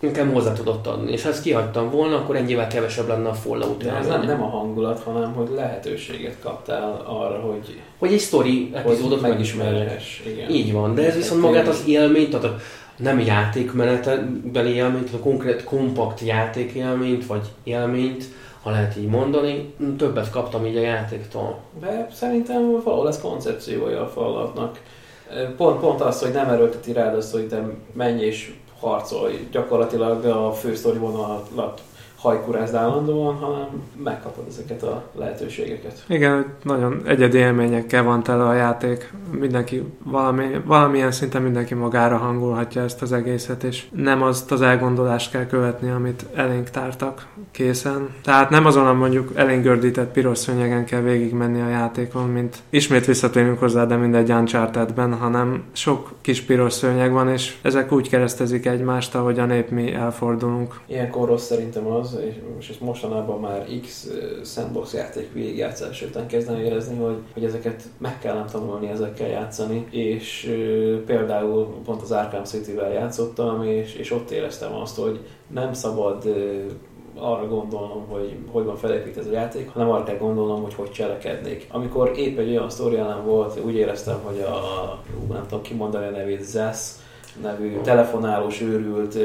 nekem hozzá tudott adni. És ha ezt kihagytam volna, akkor ennyivel kevesebb lenne a Fallout. De ez nem, nem a hangulat, hanem hogy lehetőséget kaptál arra, hogy... Hogy egy story epizódot megismerhess. Így van, de ez viszont magát az élményt, tehát a nem játékmenetbeli élményt, hanem a konkrét kompakt játékélményt, vagy élményt, ha lehet így mondani, többet kaptam így a játéktól. De szerintem valahol ez koncepciója a fallatnak. Pont, pont az, hogy nem erőlteti rád azt, hogy te menj és harcolj. Gyakorlatilag a fő sztori vonalat hajkurázd állandóan, hanem megkapod ezeket a lehetőségeket. Igen, nagyon egyedi élményekkel van tele a játék. Mindenki valami, valamilyen szinten mindenki magára hangolhatja ezt az egészet, és nem azt az elgondolást kell követni, amit elénk tártak készen. Tehát nem azon a mondjuk elénk gördített piros szőnyegen kell végigmenni a játékon, mint ismét visszatérünk hozzá, de mindegy Uncharted-ben, hanem sok kis piros szőnyeg van, és ezek úgy keresztezik egymást, ahogy a nép mi elfordulunk. Ilyenkor rossz szerintem az, és ezt mostanában már X sandbox játék végigjátszás után kezdem érezni, hogy, hogy ezeket meg kellene tanulni ezekkel játszani, és uh, például pont az Arkham City-vel játszottam, és, és ott éreztem azt, hogy nem szabad uh, arra gondolnom, hogy hogy van felépítve ez a játék, hanem arra kell gondolnom, hogy hogy cselekednék. Amikor épp egy olyan sztori volt, úgy éreztem, hogy a, nem tudom kimondani a nevét, Zesz nevű telefonálós őrült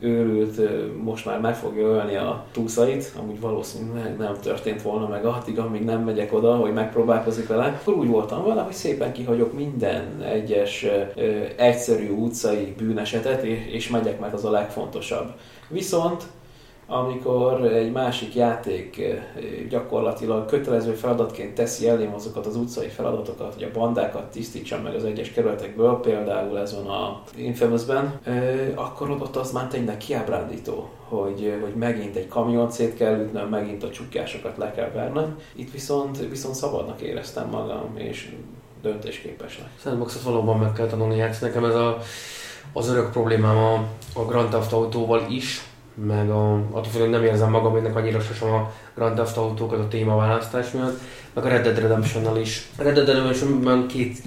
őrült most már meg fogja ölni a túszait, amúgy valószínűleg nem történt volna meg addig, amíg nem megyek oda, hogy megpróbálkozik vele, akkor úgy voltam vele, hogy szépen kihagyok minden egyes egyszerű utcai bűnesetet, és megyek, mert az a legfontosabb. Viszont amikor egy másik játék eh, gyakorlatilag kötelező feladatként teszi elém azokat az utcai feladatokat, hogy a bandákat tisztítsam meg az egyes kerületekből, például ez van a Infamousben, eh, akkor ott az már tényleg kiábrándító, hogy, hogy megint egy kamiont szét kell ütnöm, megint a csukjásokat le kell vernem. Itt viszont, viszont szabadnak éreztem magam, és döntésképesnek. Sandboxot valóban meg kell tanulni játszani. Nekem ez a, az örök problémám a, a Grand Theft Autóval is, meg a, attól függően nem érzem magam ennek annyira sosem a Grand Theft Autókat a témaválasztás miatt, meg a Red Dead Redemption-nal is. A Red Dead Redemption-ben két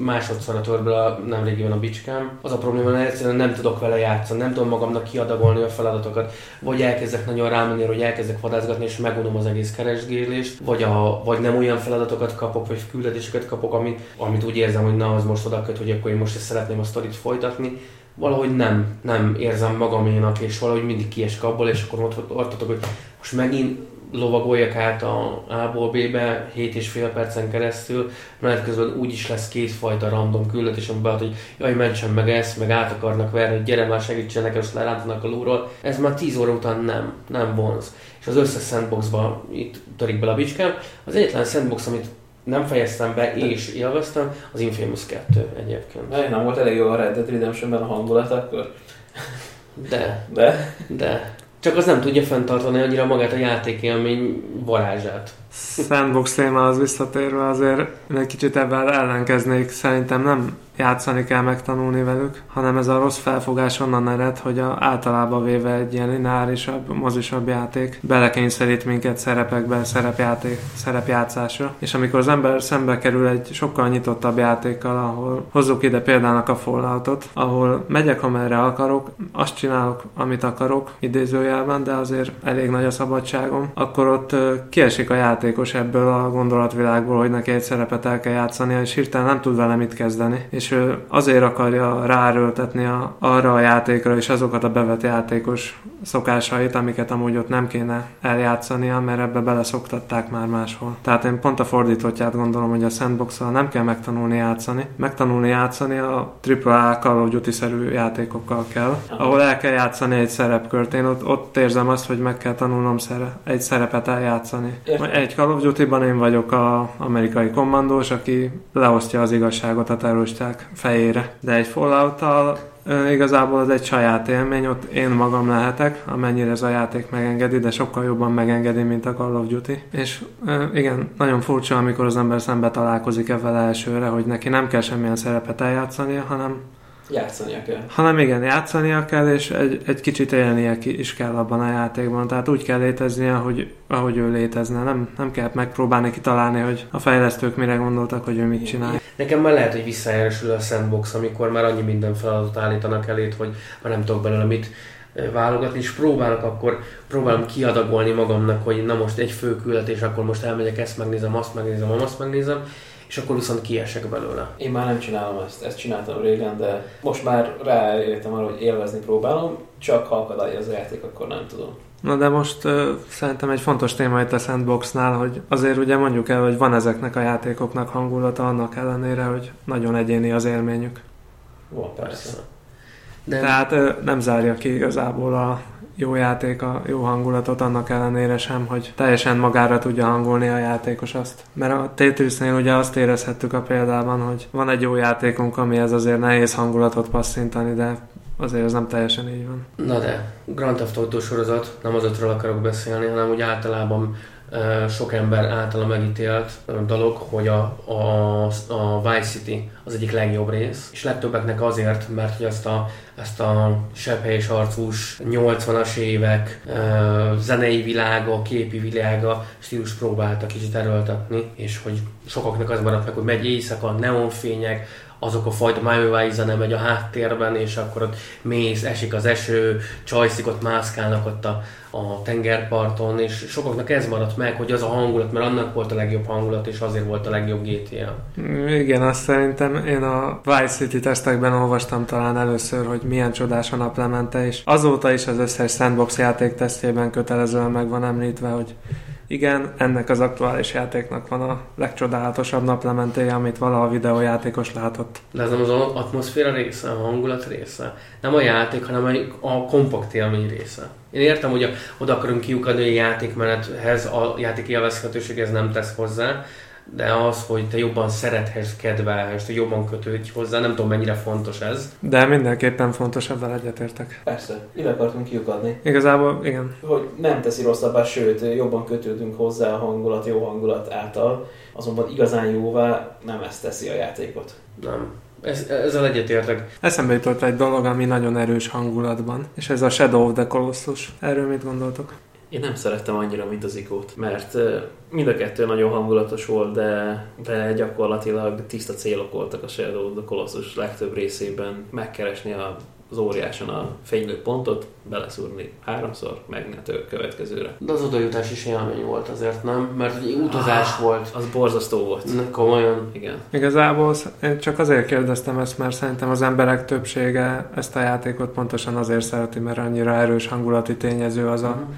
másodszorra tör be a nemrégiben a bicskám. Az a probléma, hogy egyszerűen nem tudok vele játszani, nem tudom magamnak kiadagolni a feladatokat, vagy elkezdek nagyon rámenni, hogy elkezdek vadászgatni, és megunom az egész keresgélést, vagy, a, vagy nem olyan feladatokat kapok, vagy küldetéseket kapok, amit, amit úgy érzem, hogy na, az most oda hogy akkor én most is szeretném a sztorit folytatni valahogy nem, nem érzem magaménak, és valahogy mindig kiesek abból, és akkor ott tartotok, hogy most megint lovagoljak át a A-ból B-be 7 és fél percen keresztül, mert közben úgy is lesz kétfajta random küldetés, amiben hogy jaj, mentsen meg ezt, meg át akarnak verni, gyere már segítsen nekem, és lerántanak a lóról. Ez már 10 óra után nem, nem vonz. És az összes sandboxba itt törik bele a bicskám. Az egyetlen sandbox, amit nem fejeztem be és élveztem, az Infamous 2 egyébként. Ne, nem volt elég jó a Red Dead Redemptionben a hangulat akkor? De. De? De. Csak az nem tudja fenntartani annyira magát a játékélmény varázsát. Sandbox téma az visszatérve azért egy kicsit ebben ellenkeznék. Szerintem nem játszani kell megtanulni velük, hanem ez a rossz felfogás onnan ered, hogy a, általában véve egy ilyen lineárisabb, mozisabb játék belekényszerít minket szerepekbe, szerepjáték, szerepjátszásra. És amikor az ember szembe kerül egy sokkal nyitottabb játékkal, ahol hozzuk ide példának a Falloutot, ahol megyek, amerre akarok, azt csinálok, amit akarok, idézőjelben, de azért elég nagy a szabadságom, akkor ott kiesik a játékos ebből a gondolatvilágból, hogy neki egy szerepet el kell játszani, és hirtelen nem tud vele mit kezdeni. És ő azért akarja ráröltetni a, arra a játékra és azokat a bevett játékos szokásait, amiket amúgy ott nem kéne eljátszania, mert ebbe beleszoktatták már máshol. Tehát én pont a fordítottját gondolom, hogy a sandbox nem kell megtanulni játszani. Megtanulni játszani a AAA Call of Duty-szerű játékokkal kell, ahol el kell játszani egy szerepkört. Én ott, ott érzem azt, hogy meg kell tanulnom szere, egy szerepet eljátszani. Értem. Egy Call of Duty-ban én vagyok a amerikai kommandós, aki leosztja az igazságot a terroristák fejére. De egy fallout igazából az egy saját élmény, ott én magam lehetek, amennyire ez a játék megengedi, de sokkal jobban megengedi, mint a Call of Duty. És igen, nagyon furcsa, amikor az ember szembe találkozik ebben elsőre, hogy neki nem kell semmilyen szerepet eljátszania, hanem Játszania kell. Hanem igen, játszania kell, és egy, egy kicsit élnie is kell abban a játékban. Tehát úgy kell léteznie, ahogy, ahogy ő létezne. Nem, nem kell megpróbálni kitalálni, hogy a fejlesztők mire gondoltak, hogy ő mit csinál. Nekem már lehet, hogy visszaerősül a sandbox, amikor már annyi minden feladatot állítanak elét, hogy már nem tudok belőle mit válogatni, és próbálok akkor, próbálom kiadagolni magamnak, hogy na most egy fő küldetés, akkor most elmegyek, ezt megnézem, azt megnézem, azt megnézem, és akkor viszont kiesek belőle. Én már nem csinálom ezt, ezt csináltam régen, de most már rájöttem arra, hogy élvezni próbálom, csak ha akadálya az játék, akkor nem tudom. Na de most uh, szerintem egy fontos téma itt a Sandboxnál, hogy azért ugye mondjuk el, hogy van ezeknek a játékoknak hangulata annak ellenére, hogy nagyon egyéni az élményük. Van, persze. De... Tehát uh, nem zárja ki igazából a jó játék, a jó hangulatot annak ellenére sem, hogy teljesen magára tudja hangolni a játékos azt. Mert a Tetrisnél ugye azt érezhettük a példában, hogy van egy jó játékunk, amihez azért nehéz hangulatot passzintani, de azért ez nem teljesen így van. Na de, Grand Theft Auto sorozat, nem az ötről akarok beszélni, hanem úgy általában sok ember általa megítélt dolog, hogy a, a, a Vice City az egyik legjobb rész, és legtöbbeknek azért, mert hogy ezt a, ezt a és arcús 80-as évek zenei világa, képi világa stílus próbálta kicsit erőltetni, és hogy sokaknak az maradt meg, hogy megy éjszaka, neonfények, azok a fajta Miami zene megy a háttérben, és akkor ott mész, esik az eső, csajszik ott mászkálnak ott a, a tengerparton, és sokaknak ez maradt meg, hogy az a hangulat, mert annak volt a legjobb hangulat, és azért volt a legjobb GTA. Igen, azt szerintem én a Vice City tesztekben olvastam talán először, hogy milyen csodás a naplemente, és azóta is az összes sandbox játék tesztjében kötelezően meg van említve, hogy igen, ennek az aktuális játéknak van a legcsodálatosabb naplementéje, amit valaha videójátékos látott. De ez nem az atmoszféra része, a hangulat része. Nem a játék, hanem a kompakt élmény része. Én értem, hogy oda akarunk kiukadni a játékmenethez, a játék élvezhetőség ez nem tesz hozzá, de az, hogy te jobban szerethez, kedvelhez, te jobban kötődj hozzá, nem tudom mennyire fontos ez. De mindenképpen fontos, ebben egyetértek. Persze, ide akartunk kiukadni. Igazából, igen. Hogy nem teszi rosszabbá, sőt, jobban kötődünk hozzá a hangulat, jó hangulat által, azonban igazán jóvá nem ezt teszi a játékot. Nem. Ez, ezzel egyetértek. Eszembe jutott egy dolog, ami nagyon erős hangulatban, és ez a Shadow of the Colossus. Erről mit gondoltok? Én nem szerettem annyira, mint az ikót, mert mind a kettő nagyon hangulatos volt, de, de gyakorlatilag tiszta célok voltak a Shadow of the Colossus legtöbb részében megkeresni a az óriáson a fénylő pontot, beleszúrni háromszor, meg ne következőre. De az odajutás is élmény volt azért, nem? Mert egy utazás ah, volt. Az borzasztó volt. Ne, komolyan. Igen. Igazából én csak azért kérdeztem ezt, mert szerintem az emberek többsége ezt a játékot pontosan azért szereti, mert annyira erős hangulati tényező az a uh-huh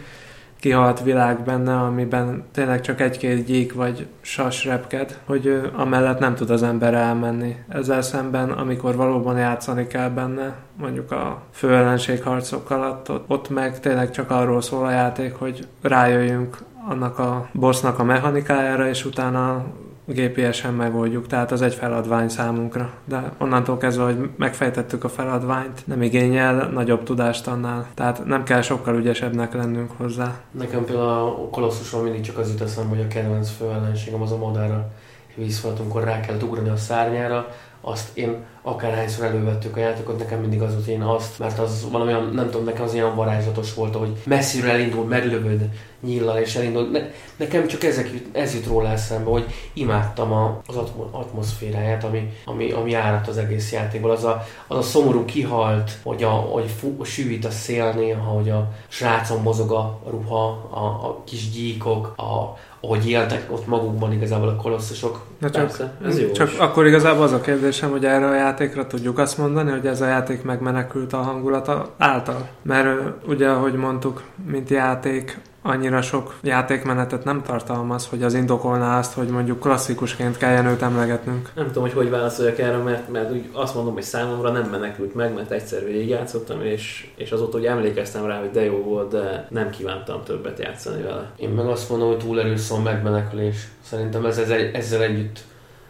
kihalt világ benne, amiben tényleg csak egy-két gyík vagy sas repked, hogy amellett nem tud az ember elmenni. Ezzel szemben, amikor valóban játszani kell benne, mondjuk a főellenség alatt, ott, ott meg tényleg csak arról szól a játék, hogy rájöjjünk annak a bossnak a mechanikájára, és utána GPS-en megoldjuk, tehát az egy feladvány számunkra. De onnantól kezdve, hogy megfejtettük a feladványt, nem igényel nagyobb tudást annál. Tehát nem kell sokkal ügyesebbnek lennünk hozzá. Nekem például a kolosszusról mindig csak az jut eszembe, hogy a kedvenc főellenségem az a madára vízfalat, amikor rá kell ugrani a szárnyára, azt én akárhányszor elővettük a játékot, nekem mindig az volt én azt, mert az valamilyen, nem tudom, nekem az ilyen varázslatos volt, hogy messziről elindul, meglövöd nyillal és elindul. Ne, nekem csak ezek, ez jut róla eszembe, hogy imádtam a, az atmoszféráját, ami, ami, ami árat az egész játékból. Az a, az a szomorú kihalt, hogy, a, hogy fú, sűvít a szél néha, hogy a srácon mozog a ruha, a, a kis gyíkok, a, ahogy éltek ott magukban igazából a kolosszusok. Na csak, Persze, ez jó csak is. akkor igazából az a kérdésem, hogy erre a játékra tudjuk azt mondani, hogy ez a játék megmenekült a hangulata által. Mert ugye, ahogy mondtuk, mint játék, annyira sok játékmenetet nem tartalmaz, hogy az indokolná azt, hogy mondjuk klasszikusként kelljen őt emlegetnünk. Nem tudom, hogy hogy válaszoljak erre, mert, mert úgy azt mondom, hogy számomra nem menekült meg, mert egyszer végigjátszottam, és, és azóta, hogy emlékeztem rá, hogy de jó volt, de nem kívántam többet játszani vele. Én meg azt mondom, hogy túl erős szó megmenekülés. Szerintem ez, ez, ezzel együtt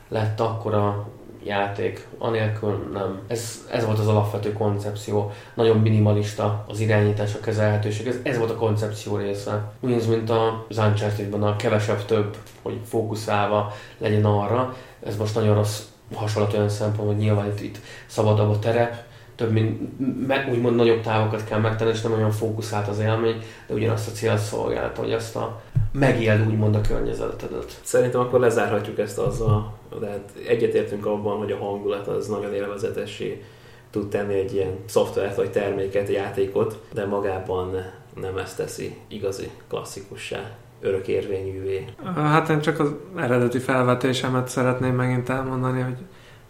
lett akkor a játék, anélkül nem. Ez, ez volt az alapvető koncepció. Nagyon minimalista az irányítás, a kezelhetőség. Ez, ez volt a koncepció része. Ugyanaz, mint a uncharted a kevesebb több, hogy fókuszálva legyen arra. Ez most nagyon rossz hasonlat olyan szempont, hogy nyilván itt, itt szabadabb a terep, több, mint, meg, úgymond nagyobb távokat kell megtenni, és nem olyan fókuszált az élmény, de ugyanazt a célt szolgálta, hogy azt a megéld úgymond a környezetedet. Szerintem akkor lezárhatjuk ezt azzal, de hát egyetértünk abban, hogy a hangulat az nagyon élvezetessé tud tenni egy ilyen szoftvert vagy terméket, játékot, de magában nem ezt teszi igazi klasszikussá örökérvényűvé. Hát én csak az eredeti felvetésemet szeretném megint elmondani, hogy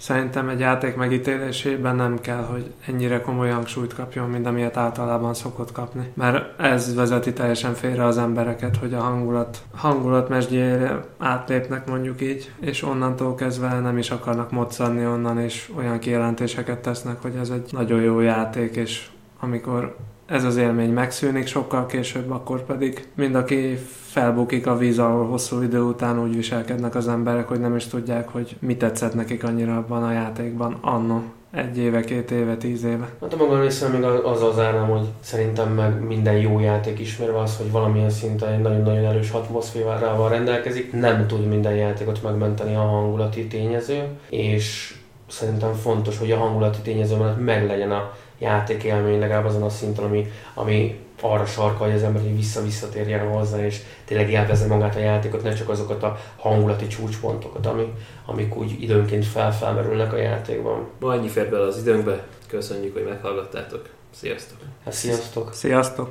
Szerintem egy játék megítélésében nem kell, hogy ennyire komoly hangsúlyt kapjon, mint amilyet általában szokott kapni. Mert ez vezeti teljesen félre az embereket, hogy a hangulat, hangulat mesdjére átlépnek mondjuk így, és onnantól kezdve nem is akarnak moccadni onnan, és olyan kijelentéseket tesznek, hogy ez egy nagyon jó játék, és amikor ez az élmény megszűnik sokkal később, akkor pedig mind aki felbukik a víz, ahol hosszú idő után úgy viselkednek az emberek, hogy nem is tudják, hogy mi tetszett nekik annyira abban a játékban anno. Egy éve, két éve, tíz éve. Hát a magam részéről még az állam, hogy szerintem meg minden jó játék ismerve az, hogy valamilyen szinten egy nagyon-nagyon erős atmoszférával rendelkezik. Nem tud minden játékot megmenteni a hangulati tényező, és szerintem fontos, hogy a hangulati tényező mellett meglegyen a játékélmény legalább azon a szinten, ami, ami arra sarkalja az ember, hogy vissza-visszatérjen hozzá, és tényleg élvezze magát a játékot, ne csak azokat a hangulati csúcspontokat, ami, amik úgy időnként felfelmerülnek a játékban. Ma ennyi fér bele az időnkbe, köszönjük, hogy meghallgattátok. Sziasztok! Hát, sziasztok! Sziasztok!